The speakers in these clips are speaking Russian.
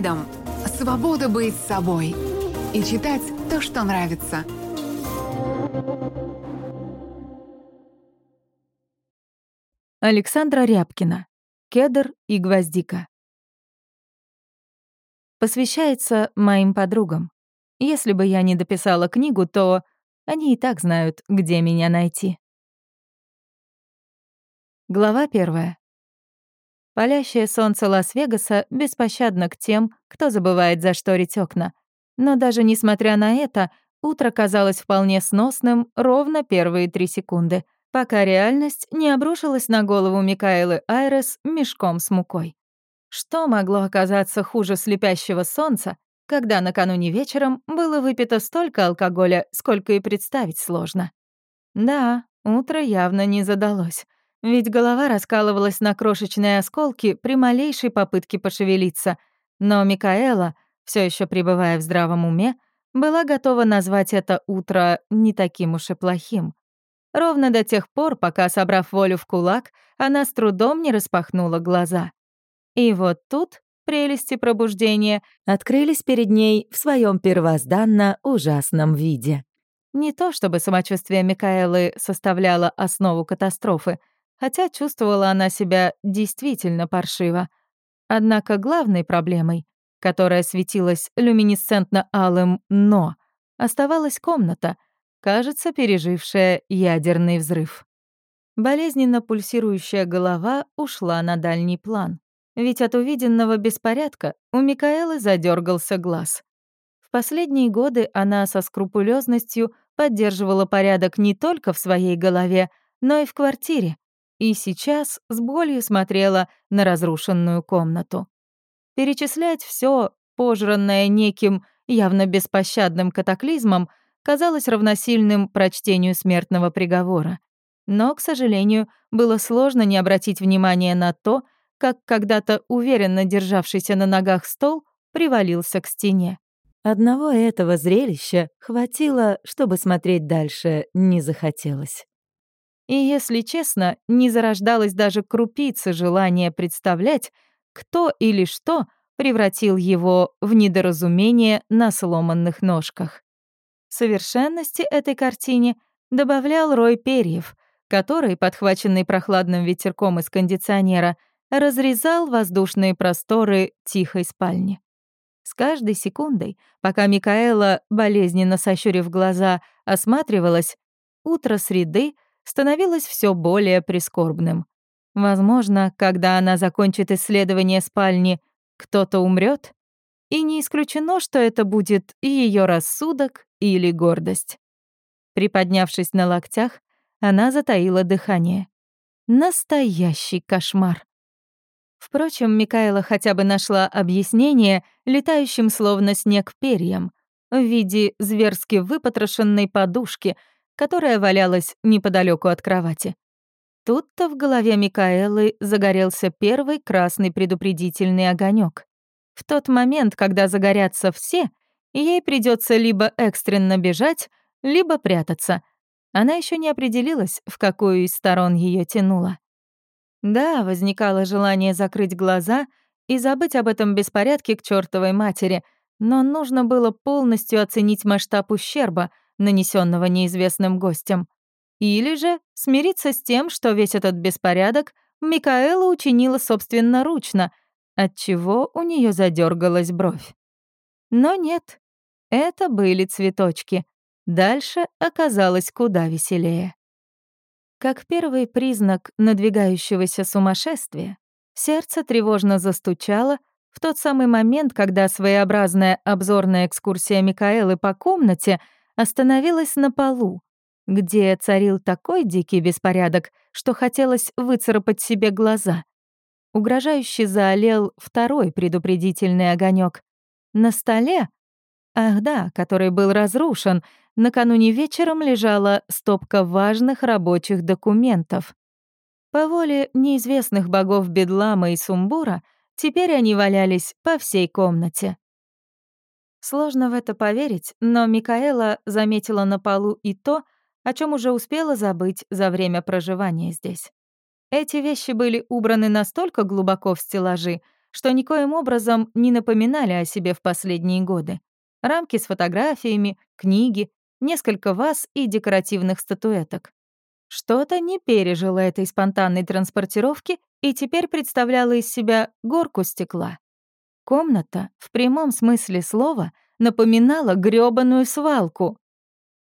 Freedom — свобода быть собой и читать то, что нравится. Александра Рябкина. Кедр и гвоздика. Посвящается моим подругам. Если бы я не дописала книгу, то они и так знают, где меня найти. Глава первая. Палящее солнце Лас-Вегаса беспощадно к тем, кто забывает зашторить окна. Но даже несмотря на это, утро казалось вполне сносным ровно первые три секунды, пока реальность не обрушилась на голову Микаэлы Айрес мешком с мукой. Что могло оказаться хуже слепящего солнца, когда накануне вечером было выпито столько алкоголя, сколько и представить сложно? Да, утро явно не задалось. Ведь голова раскалывалась на крошечные осколки при малейшей попытке пошевелиться. Но Микаэла, все еще пребывая в здравом уме, была готова назвать это утро не таким уж и плохим. Ровно до тех пор, пока, собрав волю в кулак, она с трудом не распахнула глаза. И вот тут прелести пробуждения открылись перед ней в своем первозданно ужасном виде. Не то чтобы самочувствие Микаэлы составляло основу катастрофы — хотя чувствовала она себя действительно паршиво. Однако главной проблемой, которая светилась люминесцентно-алым «но», оставалась комната, кажется, пережившая ядерный взрыв. Болезненно пульсирующая голова ушла на дальний план, ведь от увиденного беспорядка у Микаэлы задергался глаз. В последние годы она со скрупулезностью поддерживала порядок не только в своей голове, но и в квартире, и сейчас с болью смотрела на разрушенную комнату. Перечислять все, пожранное неким явно беспощадным катаклизмом, казалось равносильным прочтению смертного приговора. Но, к сожалению, было сложно не обратить внимания на то, как когда-то уверенно державшийся на ногах стол привалился к стене. Одного этого зрелища хватило, чтобы смотреть дальше не захотелось. И, если честно, не зарождалось даже крупицы желания представлять, кто или что превратил его в недоразумение на сломанных ножках. Совершенности этой картине добавлял рой перьев, который, подхваченный прохладным ветерком из кондиционера, разрезал воздушные просторы тихой спальни. С каждой секундой, пока Микаэла, болезненно сощурив глаза, осматривалась, утро среды — становилось все более прискорбным. Возможно, когда она закончит исследование спальни, кто-то умрет, и не исключено, что это будет и ее рассудок или гордость. Приподнявшись на локтях, она затаила дыхание. Настоящий кошмар. Впрочем, Микаэла хотя бы нашла объяснение летающим словно снег перьям в виде зверски выпотрошенной подушки — которая валялась неподалеку от кровати. Тут-то в голове Микаэлы загорелся первый красный предупредительный огонек. В тот момент, когда загорятся все, ей придется либо экстренно бежать, либо прятаться. Она еще не определилась, в какую из сторон ее тянуло. Да, возникало желание закрыть глаза и забыть об этом беспорядке к чертовой матери, но нужно было полностью оценить масштаб ущерба, нанесенного неизвестным гостем. Или же смириться с тем, что весь этот беспорядок Микаэла учинила собственноручно, отчего у нее задергалась бровь. Но нет, это были цветочки. Дальше оказалось куда веселее. Как первый признак надвигающегося сумасшествия, сердце тревожно застучало в тот самый момент, когда своеобразная обзорная экскурсия Микаэлы по комнате — остановилась на полу, где царил такой дикий беспорядок, что хотелось выцарапать себе глаза. Угрожающе заолел второй предупредительный огонек. На столе, ах да, который был разрушен, накануне вечером лежала стопка важных рабочих документов. По воле неизвестных богов Бедлама и Сумбура теперь они валялись по всей комнате. Сложно в это поверить, но Микаэла заметила на полу и то, о чем уже успела забыть за время проживания здесь. Эти вещи были убраны настолько глубоко в стеллажи, что никоим образом не напоминали о себе в последние годы. Рамки с фотографиями, книги, несколько ваз и декоративных статуэток. Что-то не пережило этой спонтанной транспортировки и теперь представляла из себя горку стекла. Комната, в прямом смысле слова, напоминала грёбаную свалку.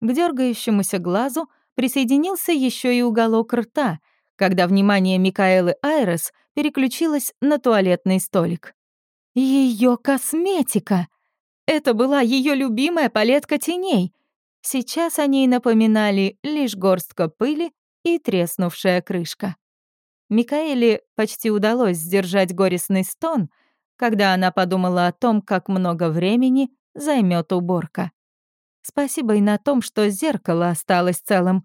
К дергающемуся глазу присоединился еще и уголок рта, когда внимание Микаэлы Айрес переключилось на туалетный столик. Ее косметика! Это была ее любимая палетка теней. Сейчас они напоминали лишь горстка пыли и треснувшая крышка. Микаэле почти удалось сдержать горестный стон, когда она подумала о том, как много времени займет уборка. Спасибо и на том, что зеркало осталось целым.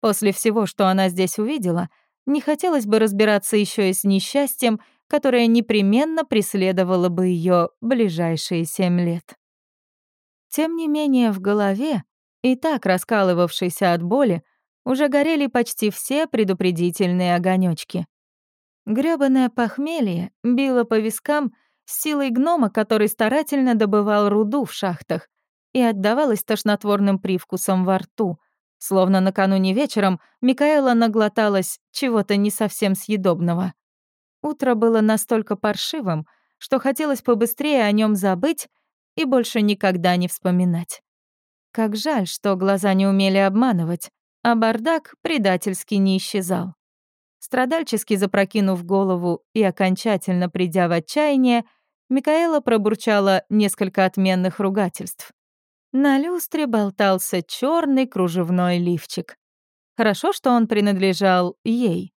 После всего, что она здесь увидела, не хотелось бы разбираться еще и с несчастьем, которое непременно преследовало бы ее ближайшие семь лет. Тем не менее, в голове, и так раскалывавшейся от боли, уже горели почти все предупредительные огонечки. Грёбаное похмелье било по вискам с силой гнома, который старательно добывал руду в шахтах, и отдавалось тошнотворным привкусом во рту, словно накануне вечером Микаэла наглоталась чего-то не совсем съедобного. Утро было настолько паршивым, что хотелось побыстрее о нем забыть и больше никогда не вспоминать. Как жаль, что глаза не умели обманывать, а бардак предательски не исчезал. Страдальчески запрокинув голову и окончательно придя в отчаяние, Микаэла пробурчала несколько отменных ругательств. На люстре болтался черный кружевной лифчик. Хорошо, что он принадлежал ей.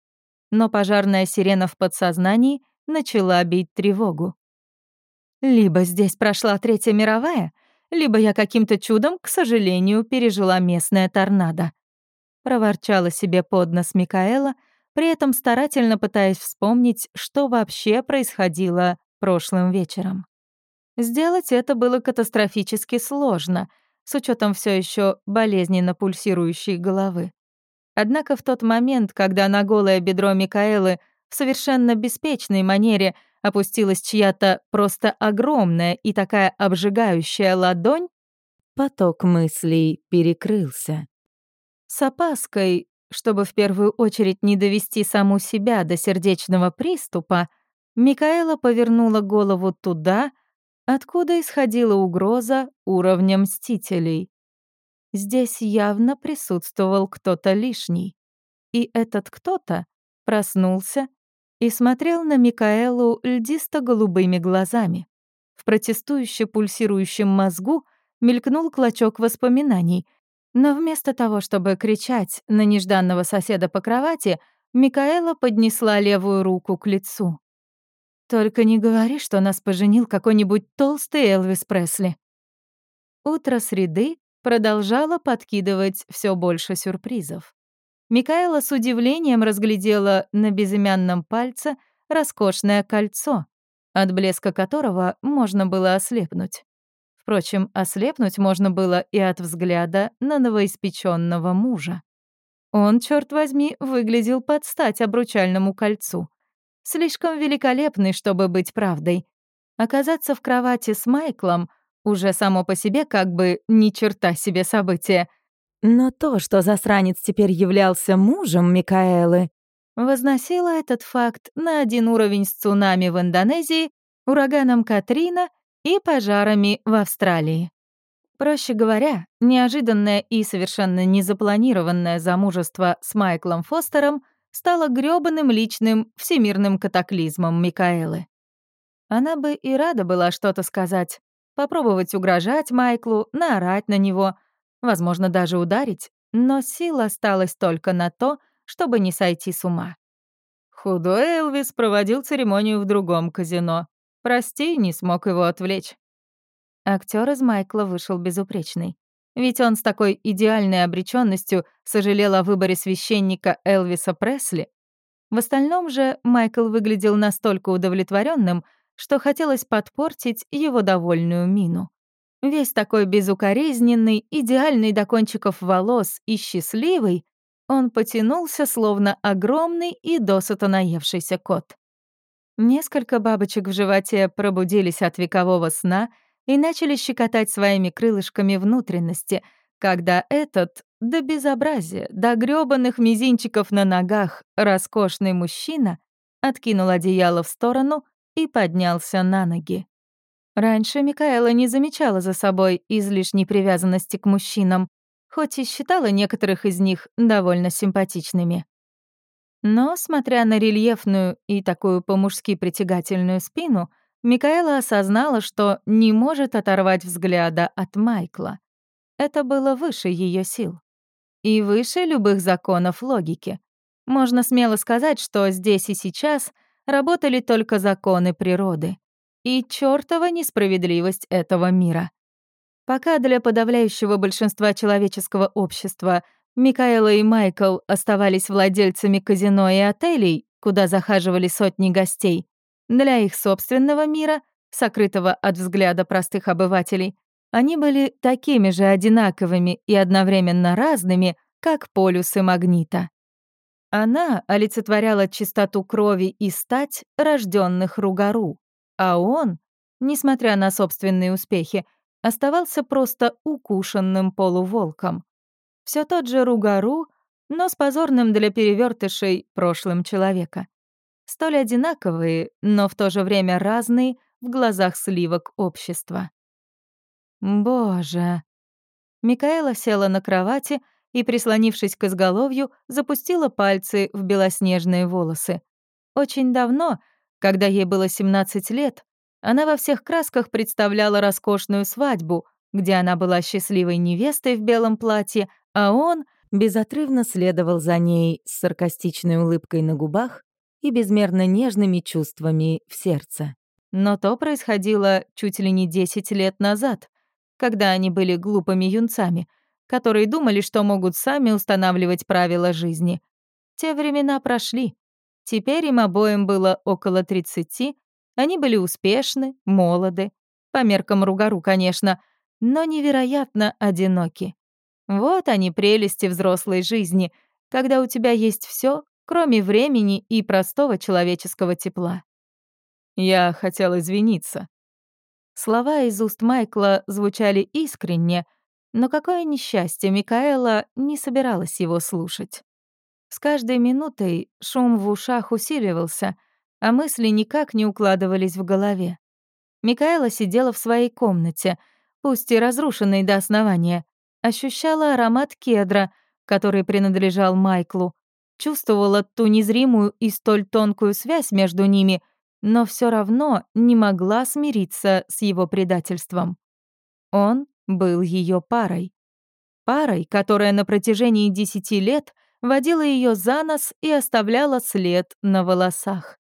Но пожарная сирена в подсознании начала бить тревогу. Либо здесь прошла Третья мировая, либо я каким-то чудом, к сожалению, пережила местное торнадо проворчала себе под нос Микаэла, при этом старательно пытаясь вспомнить, что вообще происходило прошлым вечером. Сделать это было катастрофически сложно, с учетом все еще болезненно пульсирующей головы. Однако в тот момент, когда на голое бедро Микаэлы в совершенно беспечной манере опустилась чья-то просто огромная и такая обжигающая ладонь, поток мыслей перекрылся. С опаской, чтобы в первую очередь не довести саму себя до сердечного приступа, Микаэла повернула голову туда, откуда исходила угроза уровня мстителей. Здесь явно присутствовал кто-то лишний. И этот кто-то проснулся и смотрел на Микаэлу льдисто-голубыми глазами. В протестующе пульсирующем мозгу мелькнул клочок воспоминаний — но вместо того, чтобы кричать на нежданного соседа по кровати, Микаэла поднесла левую руку к лицу. «Только не говори, что нас поженил какой-нибудь толстый Элвис Пресли». Утро среды продолжало подкидывать все больше сюрпризов. Микаэла с удивлением разглядела на безымянном пальце роскошное кольцо, от блеска которого можно было ослепнуть. Впрочем, ослепнуть можно было и от взгляда на новоиспеченного мужа. Он, черт возьми, выглядел под стать обручальному кольцу. Слишком великолепный, чтобы быть правдой. Оказаться в кровати с Майклом уже само по себе как бы ни черта себе событие. Но то, что засранец теперь являлся мужем Микаэлы, возносило этот факт на один уровень с цунами в Индонезии, ураганом Катрина и пожарами в Австралии. Проще говоря, неожиданное и совершенно незапланированное замужество с Майклом Фостером стало грёбаным личным всемирным катаклизмом Микаэлы. Она бы и рада была что-то сказать, попробовать угрожать Майклу, наорать на него, возможно, даже ударить, но сил осталась только на то, чтобы не сойти с ума. Худой Элвис проводил церемонию в другом казино. Прости, не смог его отвлечь. Актер из Майкла вышел безупречный. Ведь он с такой идеальной обреченностью сожалел о выборе священника Элвиса Пресли. В остальном же Майкл выглядел настолько удовлетворенным, что хотелось подпортить его довольную мину. Весь такой безукоризненный, идеальный до кончиков волос и счастливый, он потянулся, словно огромный и досыта наевшийся кот. Несколько бабочек в животе пробудились от векового сна и начали щекотать своими крылышками внутренности, когда этот, до безобразия, до грёбаных мизинчиков на ногах, роскошный мужчина откинул одеяло в сторону и поднялся на ноги. Раньше Микаэла не замечала за собой излишней привязанности к мужчинам, хоть и считала некоторых из них довольно симпатичными. Но, смотря на рельефную и такую по-мужски притягательную спину, Микаэла осознала, что не может оторвать взгляда от Майкла. Это было выше ее сил. И выше любых законов логики. Можно смело сказать, что здесь и сейчас работали только законы природы и чёртова несправедливость этого мира. Пока для подавляющего большинства человеческого общества Микаэла и Майкл оставались владельцами казино и отелей, куда захаживали сотни гостей, для их собственного мира, сокрытого от взгляда простых обывателей, они были такими же одинаковыми и одновременно разными, как полюсы магнита. Она олицетворяла чистоту крови и стать рожденных Ругару, а он, несмотря на собственные успехи, оставался просто укушенным полуволком. Все тот же Ругару, но с позорным для перевертышей прошлым человека. Столь одинаковые, но в то же время разные в глазах сливок общества. Боже. Микаэла села на кровати и, прислонившись к изголовью, запустила пальцы в белоснежные волосы. Очень давно, когда ей было 17 лет, она во всех красках представляла роскошную свадьбу, где она была счастливой невестой в белом платье, а он безотрывно следовал за ней с саркастичной улыбкой на губах и безмерно нежными чувствами в сердце. Но то происходило чуть ли не 10 лет назад, когда они были глупыми юнцами, которые думали, что могут сами устанавливать правила жизни. Те времена прошли. Теперь им обоим было около 30, они были успешны, молоды, по меркам Ругару, конечно, но невероятно одиноки. Вот они прелести взрослой жизни, когда у тебя есть все, кроме времени и простого человеческого тепла. Я хотел извиниться. Слова из уст Майкла звучали искренне, но какое несчастье Микаэла не собиралась его слушать. С каждой минутой шум в ушах усиливался, а мысли никак не укладывались в голове. Микаэла сидела в своей комнате, пусть и разрушенной до основания, ощущала аромат кедра, который принадлежал Майклу, чувствовала ту незримую и столь тонкую связь между ними, но все равно не могла смириться с его предательством. Он был ее парой. Парой, которая на протяжении десяти лет водила ее за нос и оставляла след на волосах.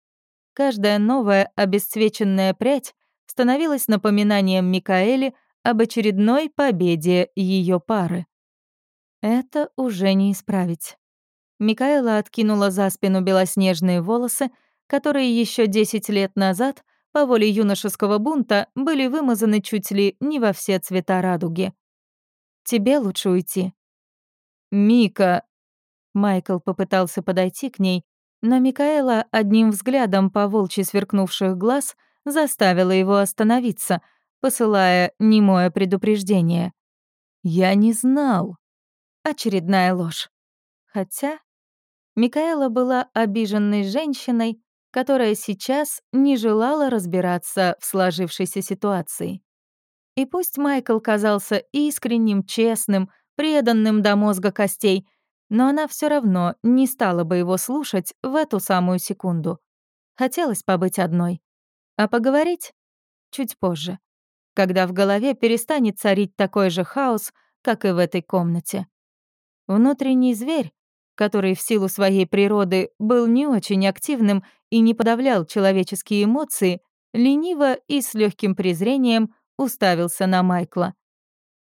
Каждая новая обесцвеченная прядь становилась напоминанием Микаэле об очередной победе ее пары. Это уже не исправить. Микаэла откинула за спину белоснежные волосы, которые еще 10 лет назад по воле юношеского бунта были вымазаны чуть ли не во все цвета радуги. «Тебе лучше уйти». «Мика...» Майкл попытался подойти к ней, но Микаэла одним взглядом по волчьи сверкнувших глаз заставила его остановиться, посылая немое предупреждение. «Я не знал». Очередная ложь. Хотя Микаэла была обиженной женщиной, которая сейчас не желала разбираться в сложившейся ситуации. И пусть Майкл казался искренним, честным, преданным до мозга костей, но она все равно не стала бы его слушать в эту самую секунду. Хотелось побыть одной. А поговорить чуть позже, когда в голове перестанет царить такой же хаос, как и в этой комнате. Внутренний зверь, который в силу своей природы был не очень активным и не подавлял человеческие эмоции, лениво и с легким презрением уставился на Майкла.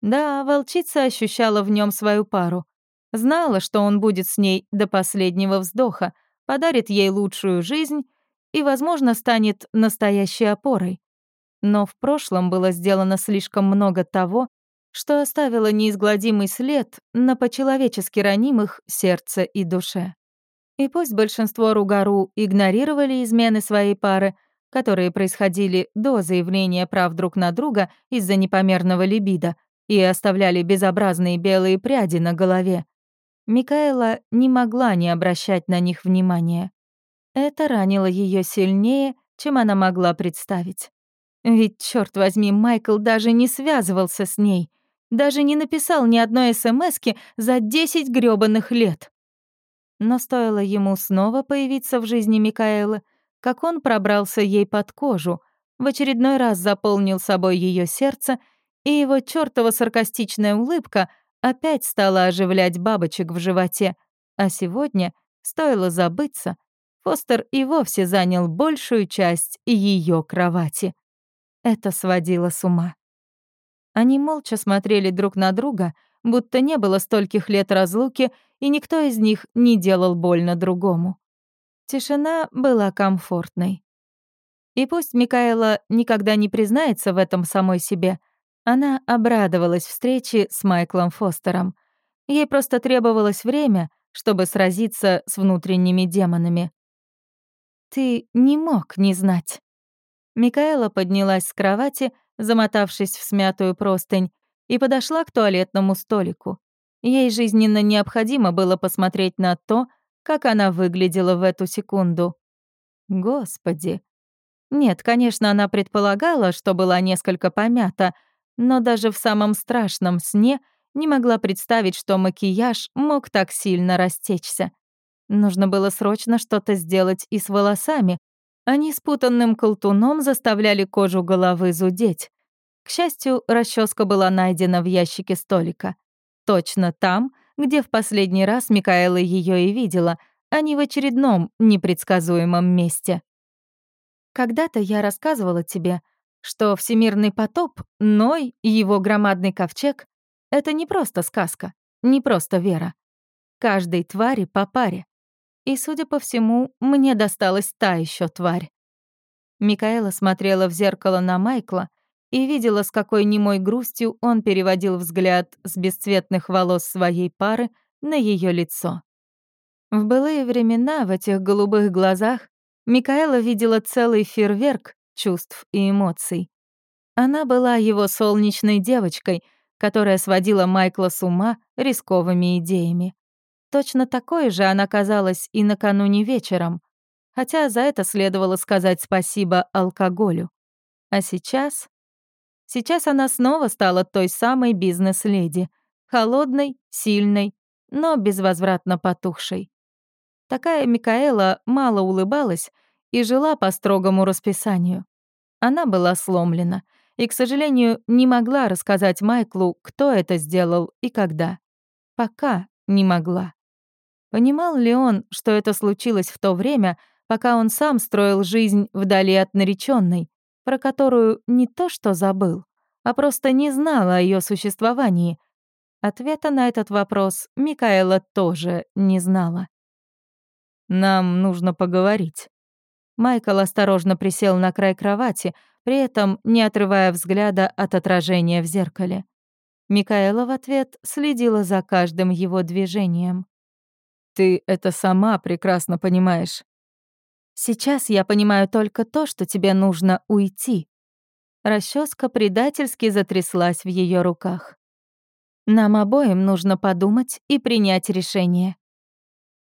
Да, волчица ощущала в нем свою пару. Знала, что он будет с ней до последнего вздоха, подарит ей лучшую жизнь и, возможно, станет настоящей опорой. Но в прошлом было сделано слишком много того, что оставило неизгладимый след на по-человечески ранимых сердце и душе. И пусть большинство ругару игнорировали измены своей пары, которые происходили до заявления прав друг на друга из-за непомерного либидо и оставляли безобразные белые пряди на голове, Микаэла не могла не обращать на них внимания. Это ранило ее сильнее, чем она могла представить. Ведь, черт возьми, Майкл даже не связывался с ней, даже не написал ни одной СМСки за 10 грёбаных лет. Но стоило ему снова появиться в жизни Микаэлы, как он пробрался ей под кожу, в очередной раз заполнил собой ее сердце, и его чёртова саркастичная улыбка опять стала оживлять бабочек в животе, а сегодня, стоило забыться, Фостер и вовсе занял большую часть ее кровати. Это сводило с ума. Они молча смотрели друг на друга, будто не было стольких лет разлуки, и никто из них не делал больно другому. Тишина была комфортной. И пусть Микаэла никогда не признается в этом самой себе, она обрадовалась встрече с Майклом Фостером. Ей просто требовалось время, чтобы сразиться с внутренними демонами. «Ты не мог не знать». Микаэла поднялась с кровати, замотавшись в смятую простынь, и подошла к туалетному столику. Ей жизненно необходимо было посмотреть на то, как она выглядела в эту секунду. Господи. Нет, конечно, она предполагала, что была несколько помята, но даже в самом страшном сне не могла представить, что макияж мог так сильно растечься. Нужно было срочно что-то сделать и с волосами. Они спутанным колтуном заставляли кожу головы зудеть. К счастью, расческа была найдена в ящике столика. Точно там, где в последний раз Микаэла ее и видела, а не в очередном непредсказуемом месте. Когда-то я рассказывала тебе, что всемирный потоп, Ной и его громадный ковчег — это не просто сказка, не просто вера. Каждой твари по паре. И, судя по всему, мне досталась та еще тварь. Микаэла смотрела в зеркало на Майкла и видела, с какой немой грустью он переводил взгляд с бесцветных волос своей пары на ее лицо. В былые времена в этих голубых глазах Микаэла видела целый фейерверк чувств и эмоций. Она была его солнечной девочкой, которая сводила Майкла с ума рисковыми идеями. Точно такой же она казалась и накануне вечером, хотя за это следовало сказать спасибо алкоголю. А сейчас... Сейчас она снова стала той самой бизнес-леди, холодной, сильной, но безвозвратно потухшей. Такая Микаэла мало улыбалась и жила по строгому расписанию. Она была сломлена и, к сожалению, не могла рассказать Майклу, кто это сделал и когда. Пока не могла. Понимал ли он, что это случилось в то время, пока он сам строил жизнь вдали от нареченной, про которую не то что забыл, а просто не знал о ее существовании? Ответа на этот вопрос Микаэла тоже не знала. «Нам нужно поговорить», Майкл осторожно присел на край кровати, при этом не отрывая взгляда от отражения в зеркале. Микаэла в ответ следила за каждым его движением. «Ты это сама прекрасно понимаешь». «Сейчас я понимаю только то, что тебе нужно уйти». Расческа предательски затряслась в ее руках. «Нам обоим нужно подумать и принять решение».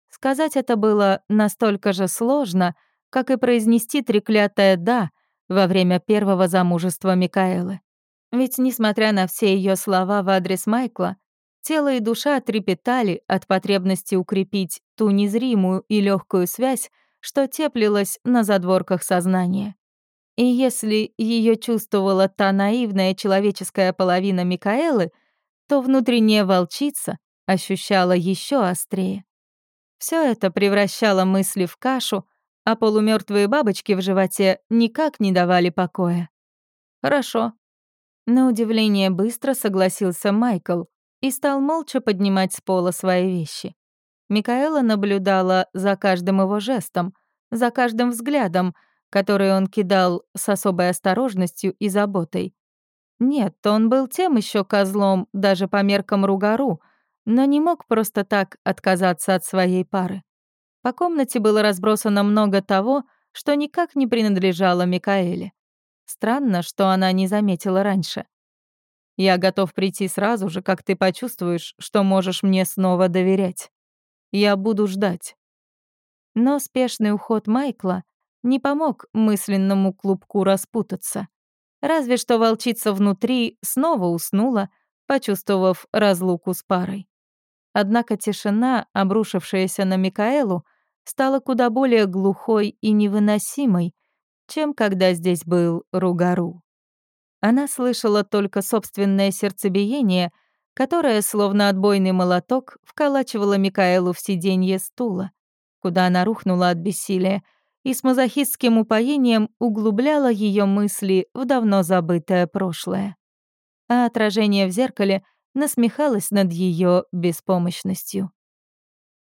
Сказать это было настолько же сложно, как и произнести треклятое «да» во время первого замужества Микаэлы. Ведь, несмотря на все ее слова в адрес Майкла, тело и душа трепетали от потребности укрепить ту незримую и легкую связь, что теплилась на задворках сознания. И если ее чувствовала та наивная человеческая половина Микаэлы, то внутренняя волчица ощущала еще острее. Все это превращало мысли в кашу, а полумертвые бабочки в животе никак не давали покоя. «Хорошо». На удивление быстро согласился Майкл и стал молча поднимать с пола свои вещи. Микаэла наблюдала за каждым его жестом, за каждым взглядом, который он кидал с особой осторожностью и заботой. Нет, он был тем еще козлом даже по меркам Ругару, но не мог просто так отказаться от своей пары. По комнате было разбросано много того, что никак не принадлежало Микаэле. Странно, что она не заметила раньше. Я готов прийти сразу же, как ты почувствуешь, что можешь мне снова доверять. Я буду ждать. Но спешный уход Майкла не помог мысленному клубку распутаться. Разве что волчица внутри снова уснула, почувствовав разлуку с парой. Однако тишина, обрушившаяся на Микаэлу, стала куда более глухой и невыносимой, чем когда здесь был Ругару. Она слышала только собственное сердцебиение, которое, словно отбойный молоток, вколачивало Микаэлу в сиденье стула, куда она рухнула от бессилия, и с мазохистским упоением углубляла ее мысли в давно забытое прошлое. А отражение в зеркале насмехалось над ее беспомощностью.